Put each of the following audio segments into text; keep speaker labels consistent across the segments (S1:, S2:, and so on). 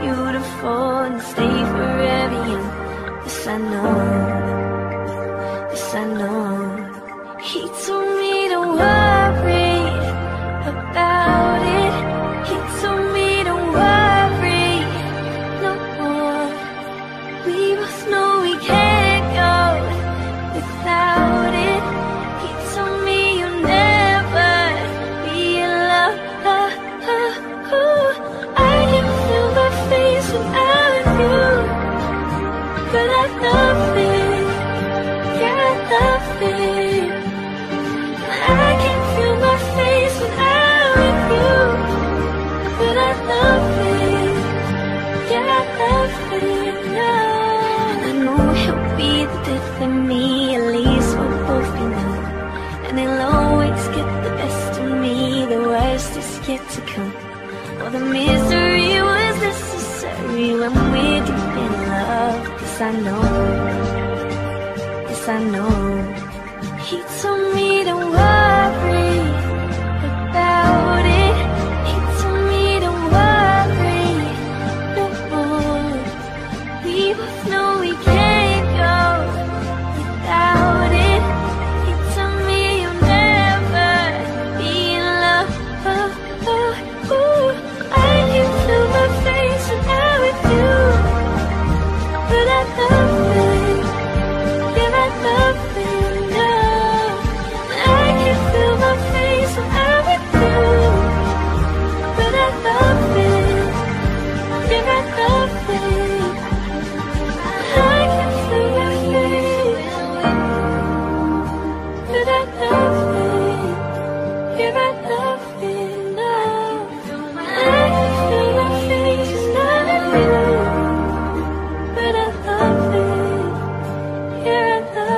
S1: beautiful and stay forever young. Yes, I know. nothing. Nothing. I can feel my face you. Nothing. Nothing. I know he'll be me. At least we'll both be known. And he'll always get the best of me. The worst is yet to come. All the misery was necessary. I know. This I know. He told me at the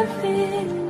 S1: feeling